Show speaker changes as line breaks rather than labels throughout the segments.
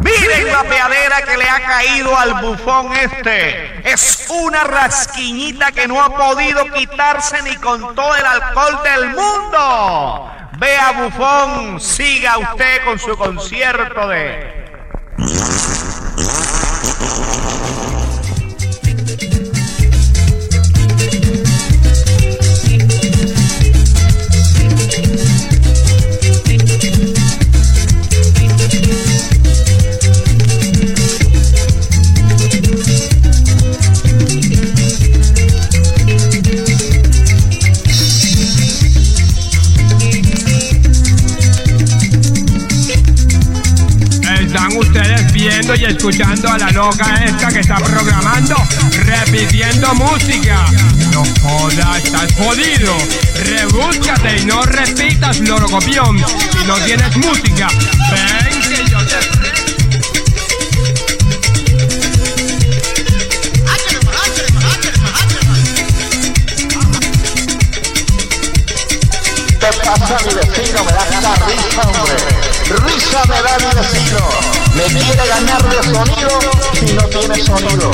Miren la peadera que le ha caído al bufón este. Es una rasquiñita que no ha podido quitarse ni con todo el alcohol del mundo. Vea, bufón, siga usted con su concierto de...
Están ustedes viendo y escuchando a la loca esta que está programando, repitiendo música. No joda, estás jodido. Rebúscate y no repitas lorocopión si no tienes música. Ven que yo te...
¿Qué pasa mi vecino? Me da esta risa, hombre. Risa me da mi vecino. Me quiere ganar de sonido y no tiene sonido.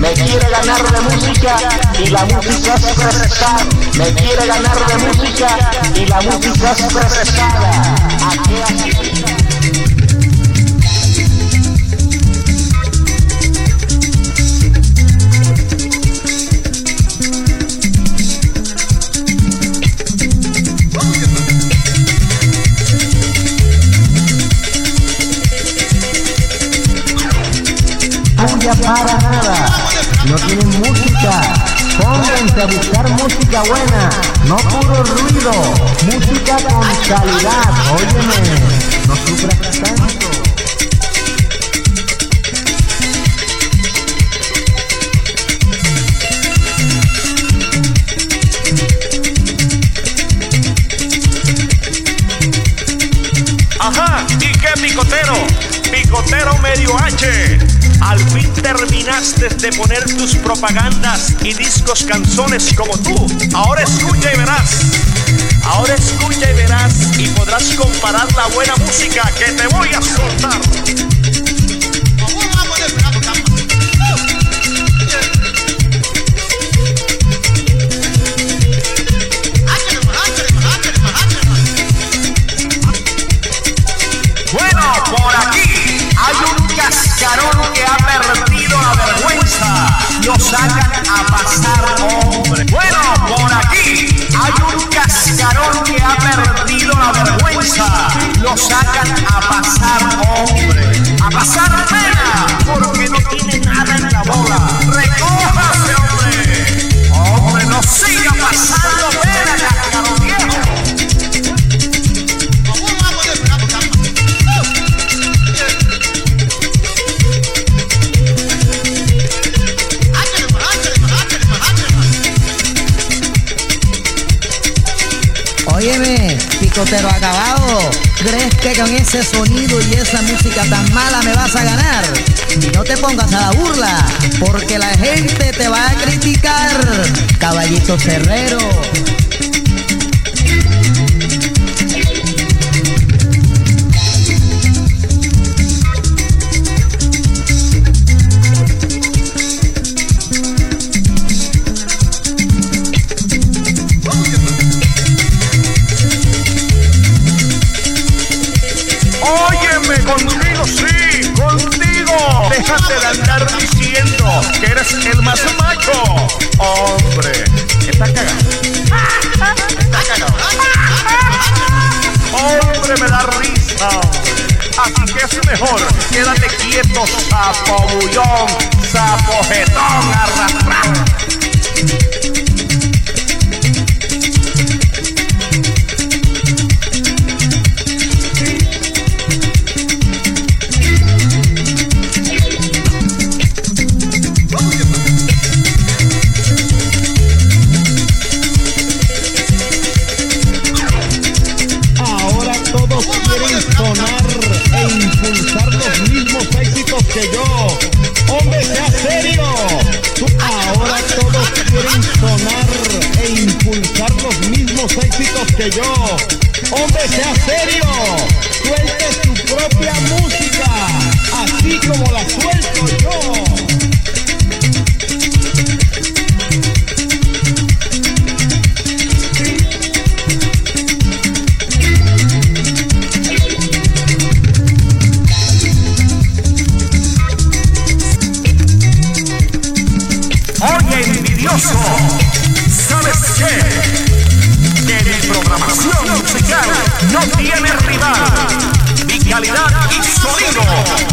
Me quiere ganar de música y la música es prestada. Me quiere ganar de música y la música es prestada. ¿A qué
Puya para nada. No tienen música. Pónganse a buscar música buena, no puro ruido. Música con calidad. Óyeme, no sufras tanto.
Ajá, ¿y qué picotero? Picotero medio H. Al fin terminaste de poner tus propagandas y discos canciones como tú. Ahora escucha y verás. Ahora escucha y verás y podrás comparar la buena música que te voy a soltar. Lo sacan a pasar,
Picotero acabado, ¿crees que con ese sonido y esa música tan mala me vas a ganar? No te pongas a la burla, porque la gente te va a criticar, caballito cerrero.
Sí, contigo. Déjate de andar diciendo que eres el más macho. Hombre, está cagado. Está cagado. Hombre, me da risa. Así que es mejor, quédate quieto, sapo bullón, sapo jetón,
impulsar los mismos éxitos que yo. Hombre, sea serio. Ahora todos quieren sonar e impulsar los mismos éxitos que yo.
No tiene rival. Mi calidad y sonido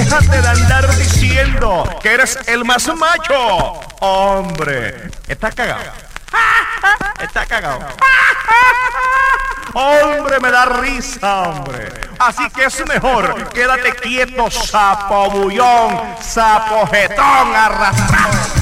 Déjate de andar diciendo que eres el más macho. Hombre, estás cagado. Está cagado. Hombre, me da risa, hombre. Así que es mejor, quédate quieto, sapo bullón, sapo jetón, arrastrado.